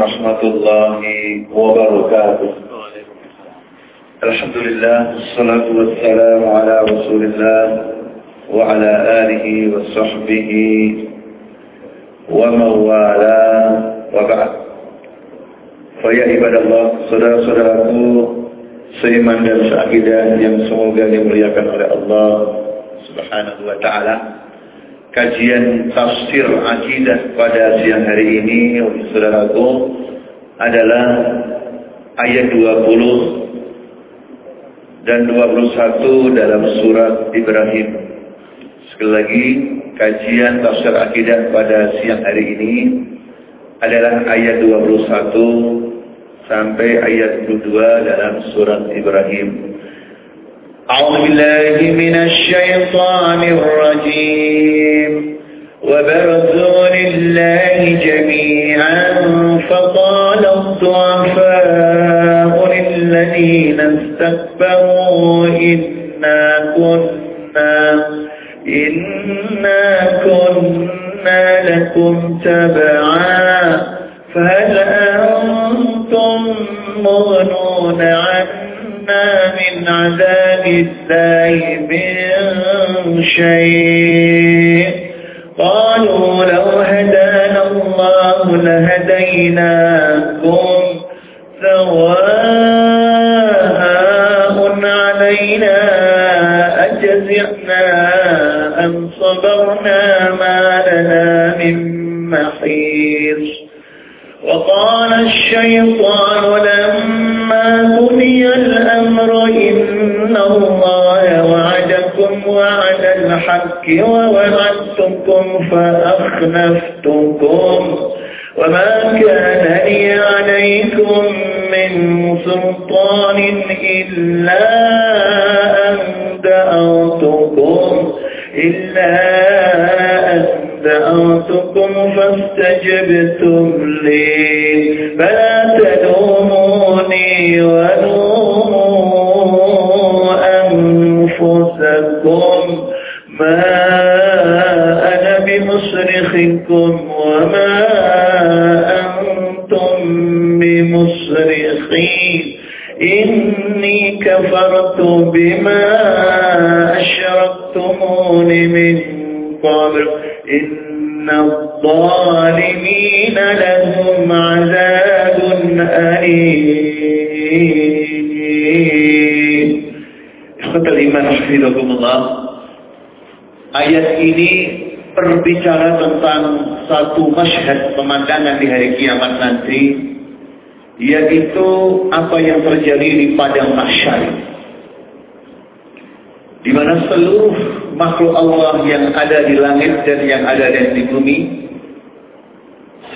ورحمة الله وبركاته الحمد لله والصلاة والسلام على رسول الله وعلى آله وصحبه ومن والاه وبعد فيا عباد الله saudara-saudaraku seiman dan seakidah yang semoga dimuliakan oleh Allah Subhanahu wa taala. Kajian tafsir akidah pada siang hari ini, saudaraku, adalah ayat 20 dan 21 dalam surat Ibrahim. Sekali lagi, kajian tafsir akidah pada siang hari ini adalah ayat 21 sampai ayat 22 dalam surat Ibrahim. أعوذ بالله وقال الشيطان لما قضي الأمر إن الله وعدكم وعد الحق ووعدتكم فأخلفتكم وما كان لي عليكم من سلطان أشركتمون من قبل إن الظالمين لهم عذاب أليم Ikhwatal iman hafizakumullah. Ayat ini berbicara tentang satu masyhad pemandangan di hari kiamat nanti yaitu apa yang terjadi di padang mahsyar di mana seluruh makhluk Allah yang ada di langit dan yang ada di bumi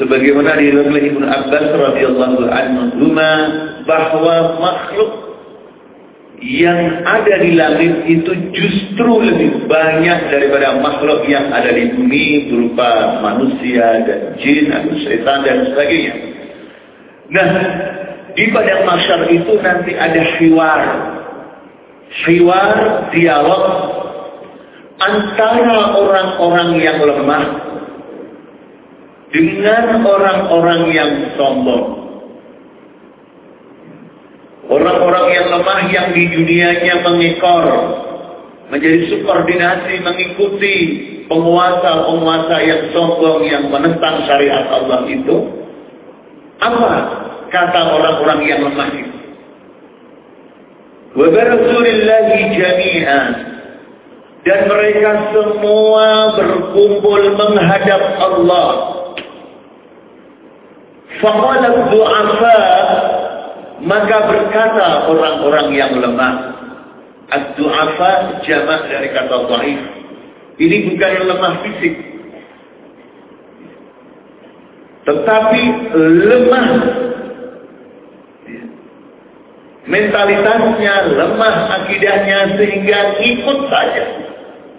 sebagaimana diriwayatkan Ibnu Abbas radhiyallahu anhu bahwa makhluk yang ada di langit itu justru lebih banyak daripada makhluk yang ada di bumi berupa manusia dan jin atau setan dan sebagainya. Nah, di padang mahsyar itu nanti ada hiwar. Hiwar dialog antara orang-orang yang lemah dengan orang-orang yang sombong. Orang-orang yang lemah yang di dunianya mengekor, menjadi subordinasi mengikuti penguasa-penguasa yang sombong yang menentang syariat Allah itu. Apa kata orang-orang yang lemah itu? Wabarasulillahi jami'an. Dan mereka semua berkumpul menghadap Allah. Faqalat du'afa maka berkata orang-orang yang lemah. Ad-du'afa jamak dari kata dhaif. Ini bukan lemah fisik. Tetapi lemah mentalitasnya, lemah akidahnya sehingga ikut saja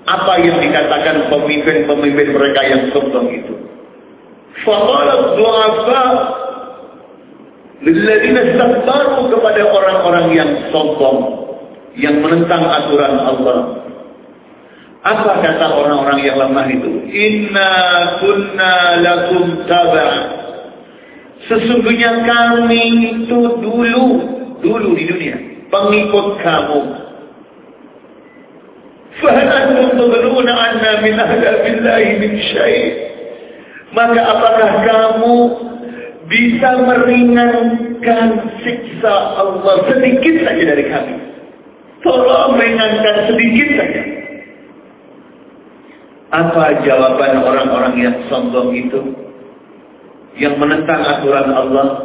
apa yang dikatakan pemimpin-pemimpin mereka yang sombong itu. Faqalat du'afa Lilladzina istakbaru kepada orang-orang yang sombong, yang menentang aturan Allah. Apa kata orang-orang yang lemah itu? Inna kunna lakum taba. Sesungguhnya kami itu dulu, dulu di dunia, pengikut kamu. Maka apakah kamu bisa meringankan siksa Allah sedikit saja dari kami? Tolong ringankan sedikit saja. Apa jawaban orang-orang yang sombong itu? Yang menentang aturan Allah?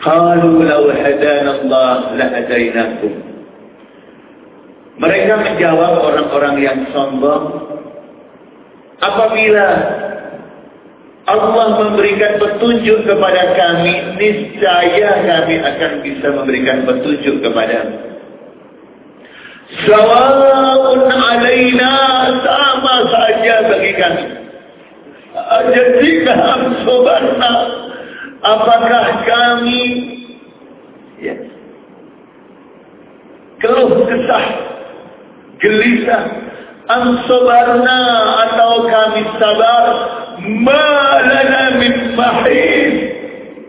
Qalu law hadana Allah la hadainakum. Mereka menjawab orang-orang yang sombong, apabila Allah memberikan petunjuk kepada kami, niscaya kami akan bisa memberikan petunjuk kepada Sawa'un alaina sama saja bagi kami. Jika sobarna, apakah kami ya, keluh kesah, gelisah, ansobarna atau kami sabar, malana min mahis.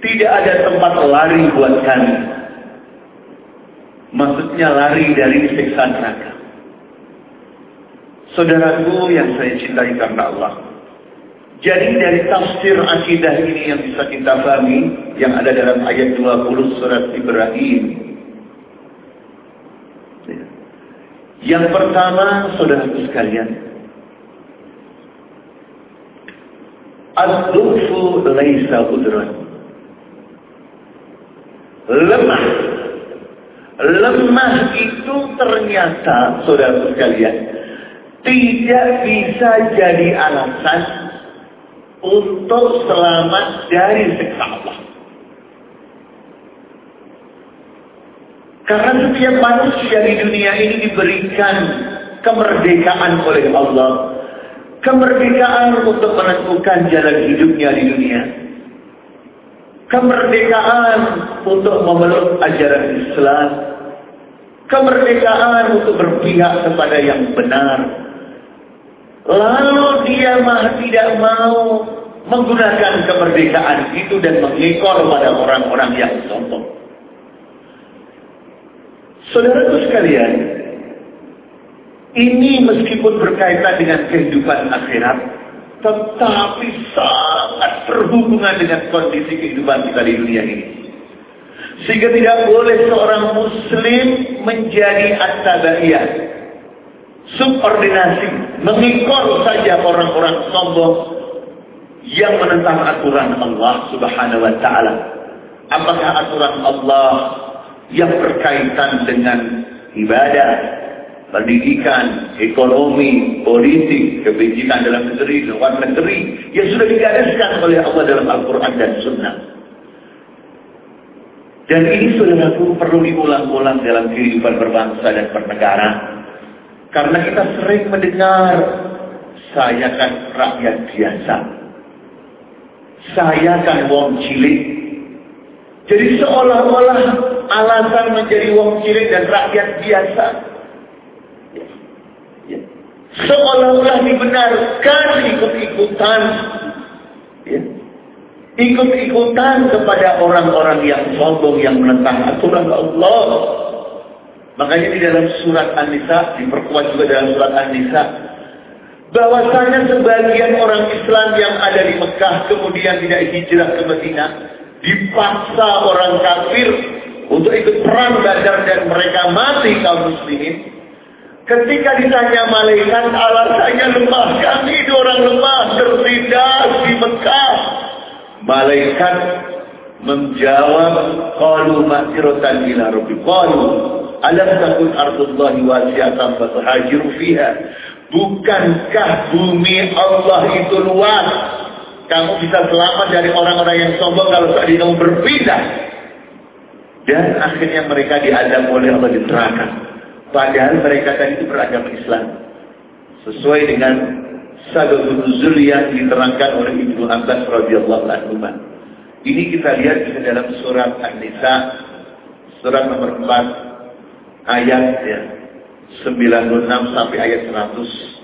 Tidak ada tempat lari buat kami. Maksudnya lari dari siksa neraka. Saudaraku yang saya cintai karena Allah. Jadi dari tafsir akidah ini yang bisa kita pahami yang ada dalam ayat 20 surat Ibrahim. Yang pertama, saudaraku sekalian, Az-Dufu laisa udran. Lemah Lemah itu ternyata, saudara sekalian, tidak bisa jadi alasan untuk selamat dari siksa Allah. Karena setiap manusia di dunia ini diberikan kemerdekaan oleh Allah. Kemerdekaan untuk menentukan jalan hidupnya di dunia. Kemerdekaan untuk memeluk ajaran Islam kemerdekaan untuk berpihak kepada yang benar. Lalu dia mah tidak mau menggunakan kemerdekaan itu dan mengekor pada orang-orang yang sombong. Saudaraku sekalian, ini meskipun berkaitan dengan kehidupan akhirat, tetapi sangat berhubungan dengan kondisi kehidupan kita di dunia ini. Sehingga tidak boleh seorang muslim menjadi at-tabaiyah. Subordinasi. Mengikor saja orang-orang sombong yang menentang aturan Allah subhanahu wa ta'ala. Apakah aturan Allah yang berkaitan dengan ibadah, pendidikan, ekonomi, politik, kebijakan dalam negeri, luar negeri yang sudah digariskan oleh Allah dalam Al-Quran dan Sunnah. Dan ini saudaraku perlu diulang-ulang dalam kehidupan berbangsa dan bernegara. Karena kita sering mendengar, saya kan rakyat biasa. Saya kan wong cilik. Jadi seolah-olah alasan menjadi wong cilik dan rakyat biasa. Ya. Seolah-olah dibenarkan ikut-ikutan. Ya ikut-ikutan kepada orang-orang yang sombong yang menentang aturan Allah. Makanya di dalam surat An-Nisa diperkuat juga dalam surat An-Nisa bahwasanya sebagian orang Islam yang ada di Mekah kemudian tidak hijrah ke Madinah dipaksa orang kafir untuk ikut perang Badar dan mereka mati kaum muslimin. Ketika ditanya malaikat alasannya lemah kami itu orang lemah tertindas di Mekah Malaikat menjawab, "Qalu ma'siratan ila rabbi." "Alam takun ardullahi wasi'atan fatuhajiru fiha?" Bukankah bumi Allah itu luas? Kamu bisa selamat dari orang-orang yang sombong kalau tadi kamu berpindah. Dan akhirnya mereka diadab oleh Allah di neraka. Padahal mereka tadi itu beragama Islam. Sesuai dengan sabab nuzul yang diterangkan oleh Ibnu Abbas radhiyallahu anhu. Ini kita lihat di dalam surat An-Nisa surat nomor 4 ayat ya 96 sampai ayat 100.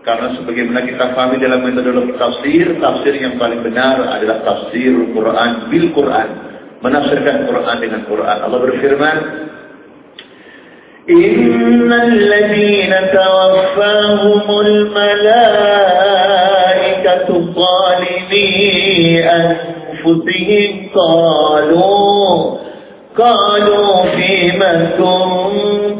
Karena sebagaimana kita pahami dalam metodologi tafsir, tafsir yang paling benar adalah tafsir Quran bil Quran. Menafsirkan Quran dengan Quran. Allah berfirman, إن الذين توفاهم الملائكة ظالمي أنفسهم قالوا قالوا فيما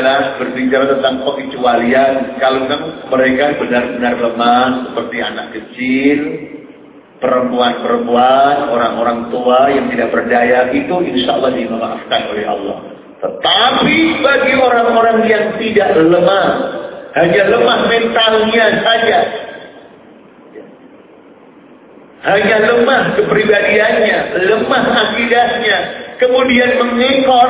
adalah berbicara tentang pengecualian kalau mereka benar-benar lemah seperti anak kecil, perempuan-perempuan, orang-orang tua yang tidak berdaya itu insya Allah dimaafkan oleh Allah. Tetapi bagi orang-orang yang tidak lemah, hanya lemah mentalnya saja, hanya lemah kepribadiannya, lemah akidahnya, kemudian mengekor,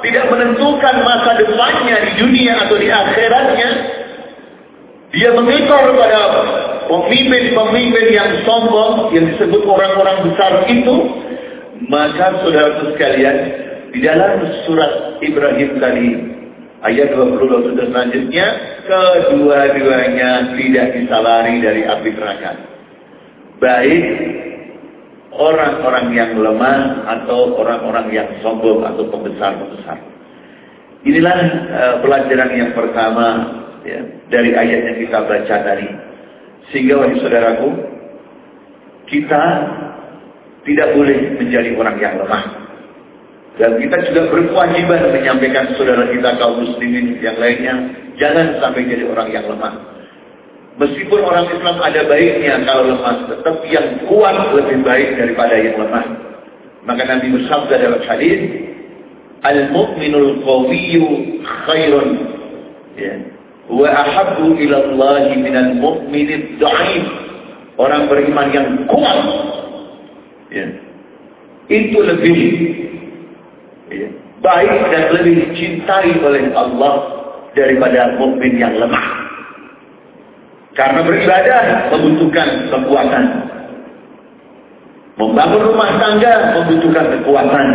tidak menentukan masa depannya di dunia atau di akhiratnya, dia mengekor pada pemimpin-pemimpin yang sombong, yang disebut orang-orang besar itu, maka saudara sekalian, di dalam surat Ibrahim tadi, ayat 22 selanjutnya, kedua-duanya tidak bisa lari dari api neraka. Baik orang-orang yang lemah atau orang-orang yang sombong atau pembesar-pembesar. Inilah uh, pelajaran yang pertama ya, dari ayat yang kita baca tadi. Sehingga wahai saudaraku, kita tidak boleh menjadi orang yang lemah. Dan kita juga berkewajiban menyampaikan saudara kita kaum muslimin yang lainnya, jangan sampai jadi orang yang lemah. Meskipun orang Islam ada baiknya kalau lemah, tetap yang kuat lebih baik daripada yang lemah. Maka Nabi bersabda dalam hadis, Al-mu'minul qawiyyu khairun. Ya. Wa ahabbu ila Allah minal mu'minid da'if. Orang beriman yang kuat. Ya. Itu lebih ya, baik dan lebih dicintai oleh Allah daripada mukmin yang lemah. Karena beribadah membutuhkan kekuatan. Membangun rumah tangga membutuhkan kekuatan.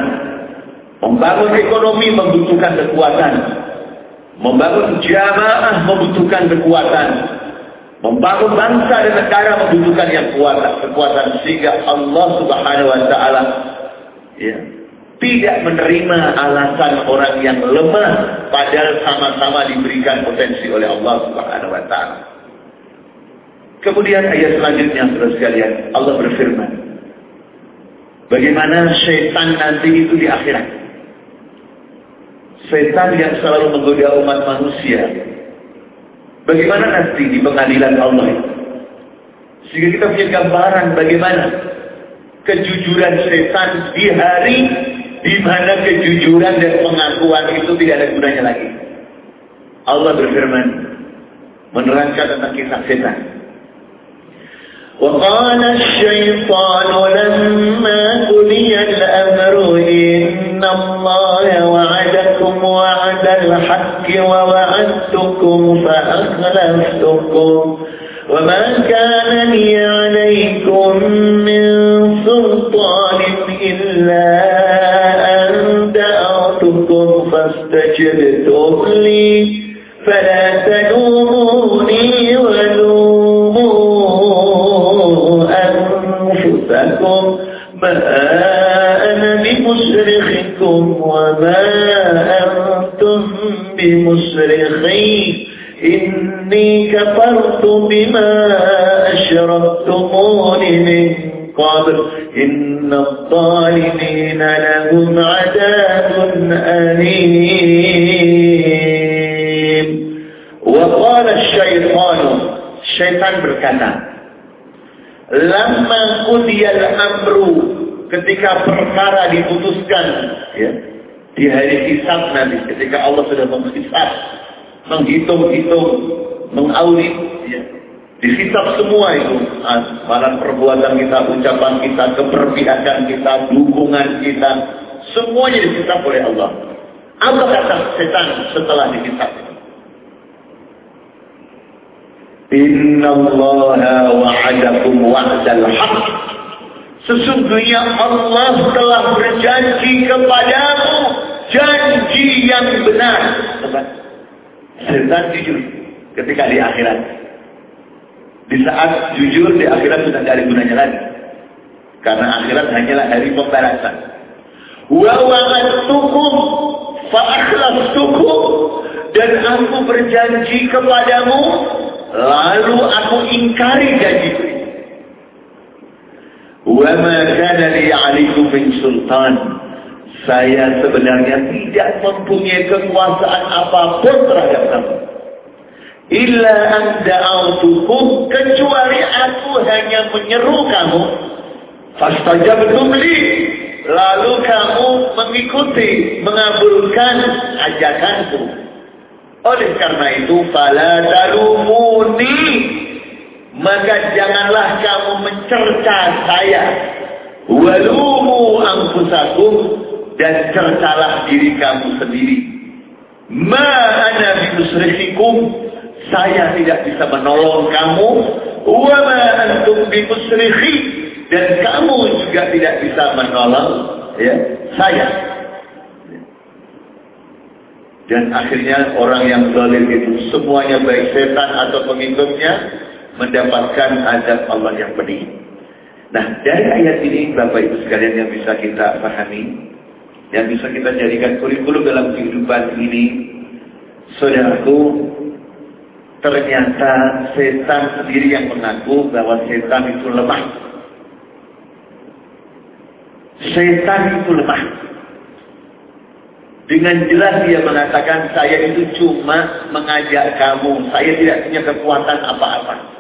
Membangun ekonomi membutuhkan kekuatan. Membangun jamaah membutuhkan kekuatan. Membangun bangsa dan negara membutuhkan yang kuat, kekuatan sehingga Allah Subhanahu wa taala ya, tidak menerima alasan orang yang lemah padahal sama-sama diberikan potensi oleh Allah Subhanahu wa taala. Kemudian ayat selanjutnya saudara sekalian, Allah berfirman. Bagaimana syaitan nanti itu di akhirat. Setan yang selalu menggoda umat manusia. Bagaimana nanti di pengadilan Allah itu. Sehingga kita punya gambaran bagaimana kejujuran setan di hari di mana kejujuran dan pengakuan itu tidak ada gunanya lagi. Allah berfirman menerangkan tentang kisah setan. وقال الشيطان لما قضي الأمر إن الله وعدكم وعد الحق ووعدتكم فأخلفتكم وما كان لي عليكم diputuskan ya di hari hisab nanti ketika Allah sudah menghisab menghitung-hitung mengaudit, ya. Dihisap semua itu. Malah perbuatan kita, ucapan kita, keberpihakan kita, dukungan kita. Semuanya dihisap oleh Allah. Apa kata setan setelah dihisap? Inna Allah wa'adakum wa'adal haq. Sesungguhnya Allah telah berjanji kepadamu janji yang benar. Setan jujur ketika di akhirat. Di saat jujur di akhirat sudah tidak ada gunanya lagi. Karena akhirat hanyalah hari pembalasan. Wa wa'adtukum fa akhlastukum dan aku berjanji kepadamu lalu aku ingkari janjiku. Wa ma kana li min sultan saya sebenarnya tidak mempunyai kekuasaan apa pun terhadap kamu. Illa anda autukum kecuali aku hanya menyeru kamu. Fastajabtum li. Lalu kamu mengikuti, mengabulkan ajakanku. Oleh karena itu, fala talumuni. Maka janganlah kamu mencerca saya. Walumu anfusakum dan cercalah diri kamu sendiri. Ma ana saya tidak bisa menolong kamu. Wa ma antum bimusrihi, dan kamu juga tidak bisa menolong ya, saya. Dan akhirnya orang yang zalim itu semuanya baik setan atau pengikutnya mendapatkan azab Allah yang pedih. Nah, dari ayat ini Bapak Ibu sekalian yang bisa kita pahami, yang bisa kita jadikan kurikulum dalam kehidupan ini. Saudaraku, ternyata setan sendiri yang mengaku bahwa setan itu lemah. Setan itu lemah. Dengan jelas dia mengatakan saya itu cuma mengajak kamu, saya tidak punya kekuatan apa-apa.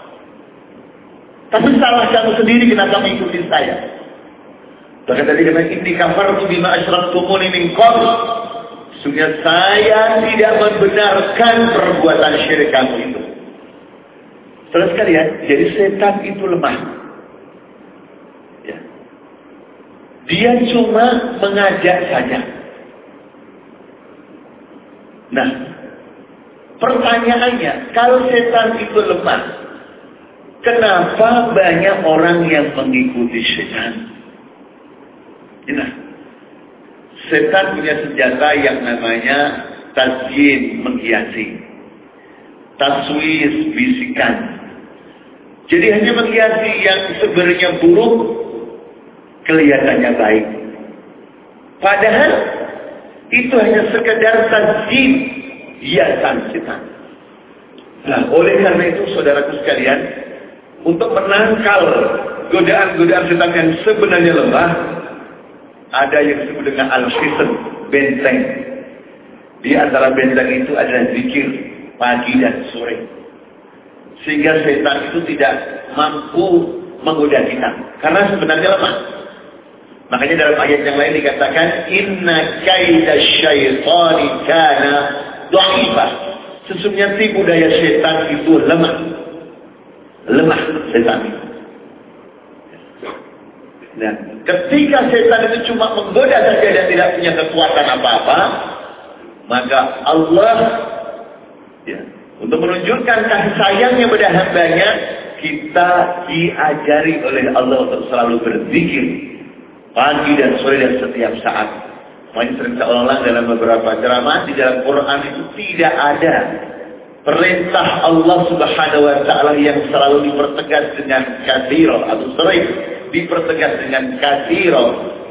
Tapi salah kamu sendiri kenapa mengikuti saya. Bahkan tadi kata ini kafartu bima asyraktumuni min qabl. Sungguh saya tidak membenarkan perbuatan syirik kamu itu. Terus sekalian, jadi setan itu lemah. Ya. Dia cuma mengajak saja. Nah, pertanyaannya, kalau setan itu lemah, kenapa banyak orang yang mengikuti setan? Nah, setan punya senjata yang namanya tazyin menghiasi. Taswis bisikan. Jadi hanya menghiasi yang sebenarnya buruk kelihatannya baik. Padahal itu hanya sekedar tazyin hiasan setan. Nah, oleh karena itu saudaraku sekalian, untuk menangkal godaan-godaan setan yang sebenarnya lemah, ada yang disebut dengan al-hisn, benteng. Di antara benteng itu adalah zikir pagi dan sore. Sehingga setan itu tidak mampu menggoda kita. Karena sebenarnya lemah. Makanya dalam ayat yang lain dikatakan inna kaida syaitani kana dhaifah. Sesungguhnya tipu daya setan itu lemah. Lemah setan itu. Nah, ketika setan itu cuma menggoda saja dan tidak punya kekuatan apa-apa, maka Allah ya, untuk menunjukkan kasih sayangnya pada hambanya, kita diajari oleh Allah untuk selalu berzikir pagi dan sore dan setiap saat. Makanya sering ulang dalam beberapa ceramah di dalam Quran itu tidak ada perintah Allah Subhanahu wa taala yang selalu dipertegas dengan kathiro atau sering dipertegas dengan kasiro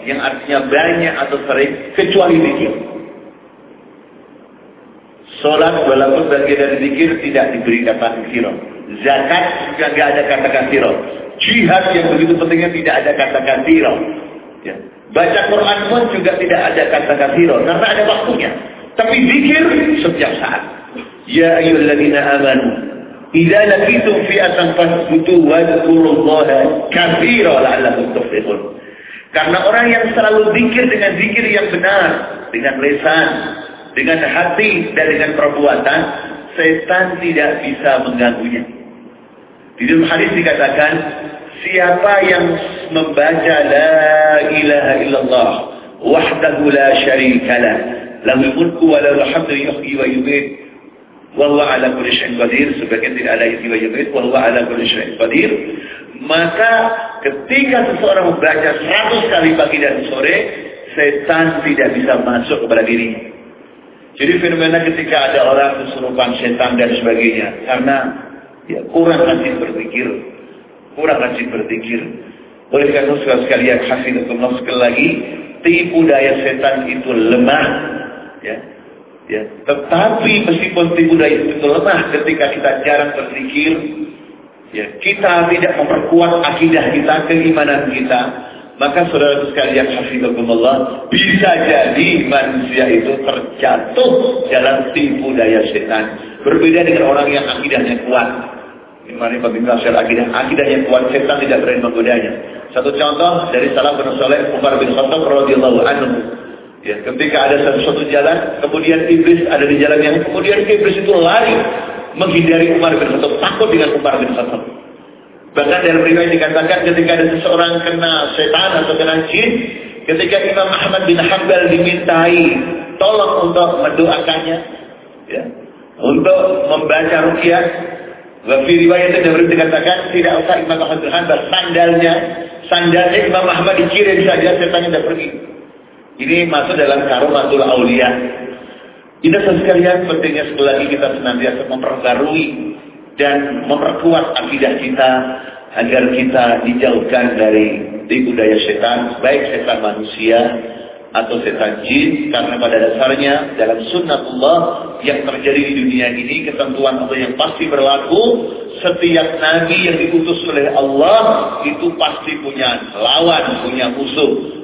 yang artinya banyak atau sering kecuali zikir. Sholat walaupun bagian dari zikir tidak diberi kata kasiro. Zakat juga tidak ada kata kasiro. Jihad yang begitu pentingnya tidak ada kata kasiro. Ya. Baca Quran pun juga tidak ada kata kasiro karena ada waktunya. Tapi zikir setiap saat. Ya ayyuhalladzina amanu Idza laqitum fi'atan fasbutu wadhkurullaha katsira la'allakum tuflihun. Karena orang yang selalu zikir dengan zikir yang benar, dengan lisan, dengan hati dan dengan perbuatan, setan tidak bisa mengganggunya. Di dalam hadis dikatakan, siapa yang membaca la ilaha illallah wahdahu la syarikalah lahul mulku wa lahul hamdu yuhyi wa yumiit wa huwa ala kulli syai'in qadir sebagian tidak ada yuhyi wa yumiit wa huwa ala kulli syai'in qadir maka ketika seseorang membaca 100 kali pagi dan sore setan tidak bisa masuk kepada dirinya jadi fenomena ketika ada orang kesurupan setan dan sebagainya. Karena ya, kurang rajin berpikir. Kurang rajin berpikir. Oleh karena itu sekalian hafidhullah sekali lagi. Tipu daya setan itu lemah. Ya. Ya. Tetapi meskipun tipu daya itu lemah ketika kita jarang berpikir. Ya, kita tidak memperkuat akidah kita, keimanan kita maka saudara sekalian hafizahumullah bisa jadi manusia itu terjatuh dalam tipu daya setan. Berbeda dengan orang yang akidahnya kuat. Ini secara akidah. Akidahnya kuat, setan tidak berani menggodanya. Satu contoh dari salah bin Umar bin Khattab radhiyallahu anhu. Ya, ketika ada satu satu jalan, kemudian iblis ada di jalan yang kemudian iblis itu lari menghindari Umar bin Khattab, takut dengan Umar bin Khattab. Bahkan dalam riwayat dikatakan ketika ada seseorang kena setan atau kena jin, ketika Imam Ahmad bin Hanbal dimintai tolong untuk mendoakannya, ya, untuk membaca rukyah. Di riwayat dikatakan tidak usah Imam Ahmad bin Hanbal sandalnya, sandalnya Imam Ahmad dikirim saja setannya tidak pergi. Ini masuk dalam karumatul aulia. Ini sekalian pentingnya sekali lagi kita senantiasa memperbarui dan memperkuat akidah kita agar kita dijauhkan dari daya setan, baik setan manusia atau setan jin, karena pada dasarnya dalam sunnatullah yang terjadi di dunia ini, ketentuan Allah yang pasti berlaku, setiap nabi yang diutus oleh Allah itu pasti punya lawan, punya musuh.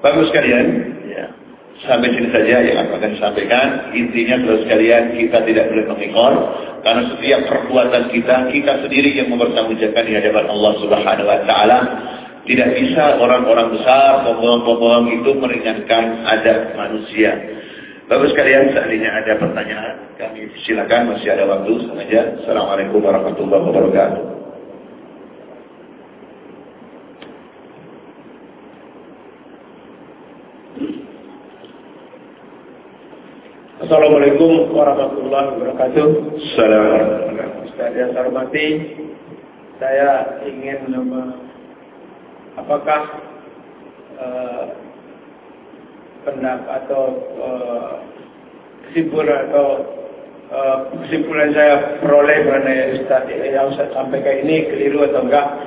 Bagus sekalian, Sampai sini saja yang akan sampaikan. Intinya terus sekalian kita tidak boleh mengikor. Karena setiap perbuatan kita, kita sendiri yang mempertanggungjawabkan di hadapan Allah Subhanahu Wa Taala. Tidak bisa orang-orang besar, pembohong-pembohong itu meringankan adab manusia. Bapak sekalian, seandainya ada pertanyaan, kami silakan masih ada waktu sengaja. Assalamualaikum warahmatullahi wabarakatuh. Assalamualaikum warahmatullahi wabarakatuh. Assalamualaikum. Ustaz yang saya hormati, saya ingin apakah uh, pendapat atau uh, kesimpulan atau uh, kesimpulan saya peroleh mengenai Ustaz yang saya sampaikan ini keliru atau enggak?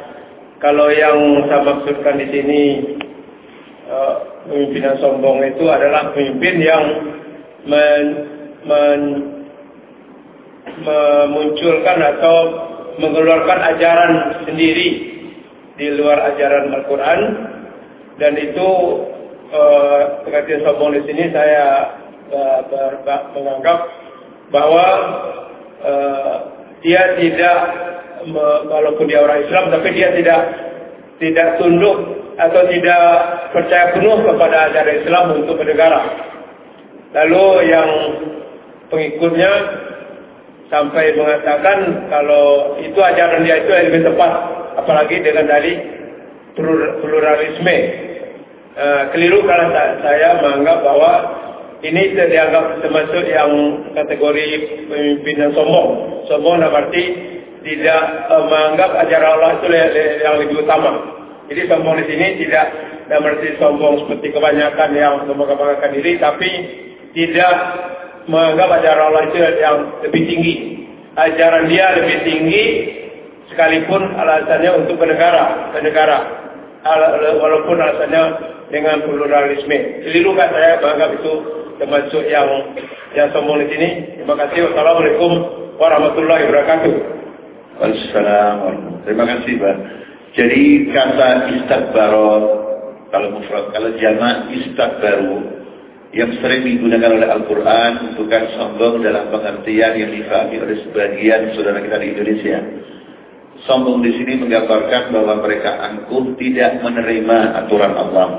Kalau yang saya maksudkan di sini uh, pemimpinan sombong itu adalah pemimpin yang men, men, memunculkan atau mengeluarkan ajaran sendiri di luar ajaran Al-Quran dan itu eh, sombong di sini saya uh, ber, menganggap bahwa uh, dia tidak walaupun dia orang Islam tapi dia tidak tidak tunduk atau tidak percaya penuh kepada ajaran Islam untuk bernegara. Lalu yang pengikutnya sampai mengatakan kalau itu ajaran dia itu lebih tepat, apalagi dengan dalih pluralisme. Uh, keliru kalau saya menganggap bahwa ini dianggap termasuk yang kategori pemimpin yang sombong. Sombong dalam arti tidak uh, menganggap ajaran Allah itu yang lebih utama. Jadi sombong di sini tidak dalam arti sombong seperti kebanyakan yang membanggakan diri, tapi tidak menganggap ajaran Allah itu yang lebih tinggi. Ajaran dia lebih tinggi sekalipun alasannya untuk bernegara, bernegara. Walaupun alasannya dengan pluralisme. Keliru kan saya menganggap itu termasuk yang yang sombong di sini. Terima kasih. Wassalamualaikum warahmatullahi wabarakatuh. Waalaikumsalam Terima kasih, Pak. Jadi kata istakbaro kalau mufrad, kalau jamak istakbaru yang sering digunakan oleh Al-Quran bukan sombong dalam pengertian yang difahami oleh sebagian saudara kita di Indonesia. Sombong di sini menggambarkan bahwa mereka angkuh tidak menerima aturan Allah.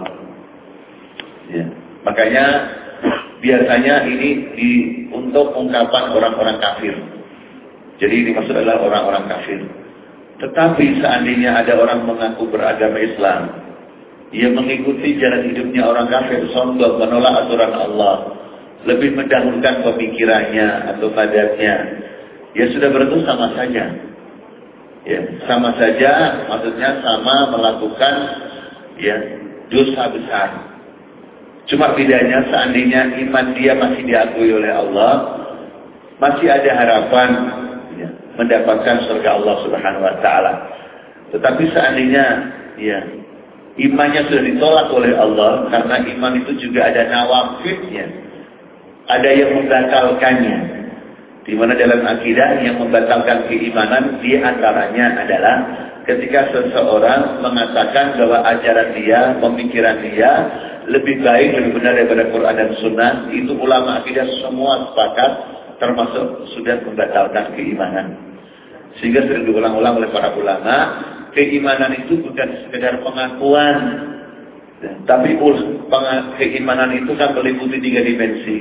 Ya. Makanya biasanya ini di, untuk ungkapan orang-orang kafir. Jadi ini maksud adalah orang-orang kafir. Tetapi seandainya ada orang mengaku beragama Islam, ia mengikuti jalan hidupnya orang kafir, sombong, menolak aturan Allah. Lebih mendahulukan pemikirannya atau padatnya. Ya sudah berarti sama saja. Ya, sama saja, maksudnya sama melakukan ya dosa besar. Cuma bedanya seandainya iman dia masih diakui oleh Allah, masih ada harapan ya, mendapatkan surga Allah Subhanahu wa taala. Tetapi seandainya ya imannya sudah ditolak oleh Allah karena iman itu juga ada nawafidnya. Ada yang membatalkannya. Di mana dalam akidah yang membatalkan keimanan di antaranya adalah ketika seseorang mengatakan bahwa ajaran dia, pemikiran dia lebih baik, lebih benar daripada Quran dan Sunnah, itu ulama akidah semua sepakat termasuk sudah membatalkan keimanan. Sehingga sering diulang-ulang oleh para ulama, keimanan itu bukan sekedar pengakuan. Tapi keimanan itu kan meliputi tiga dimensi.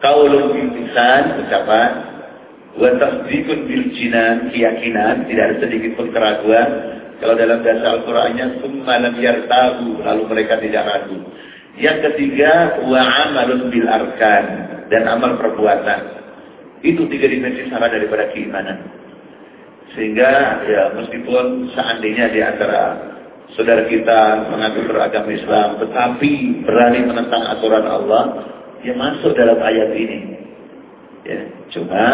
Kaulun bil lisan, ucapan. Wa tasdiqun bil jinan, keyakinan, tidak ada sedikit pun keraguan. Kalau dalam bahasa Al-Qur'annya summa lam yartabu, lalu mereka tidak ragu. Yang ketiga, wa amalun bil arkan dan amal perbuatan. Itu tiga dimensi sama daripada keimanan. Sehingga ya meskipun seandainya di antara saudara kita mengaku beragama Islam tetapi berani menentang aturan Allah, ya masuk dalam ayat ini. Ya, cuma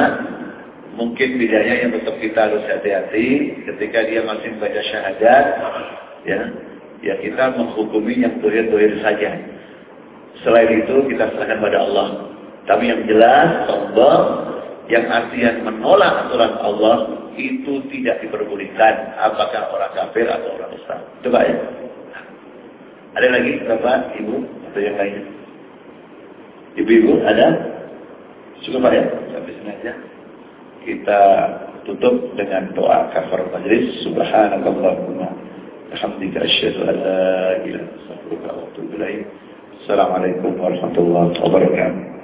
mungkin bedanya yang tetap kita harus hati-hati ketika dia masih membaca syahadat, ya, ya kita menghukumi yang dohir-dohir saja. Selain itu kita serahkan pada Allah. Tapi yang jelas Allah yang artinya menolak aturan Allah itu tidak diperbolehkan apakah orang kafir atau orang Islam. Coba ya. Ada lagi Bapak, Ibu atau yang lain? Ibu-ibu ada? Cukup ya? Sampai sini aja. Kita tutup dengan doa kafar majlis. Subhanakallahumma. Alhamdulillah asyhadu an la ilaha Assalamualaikum warahmatullahi wabarakatuh.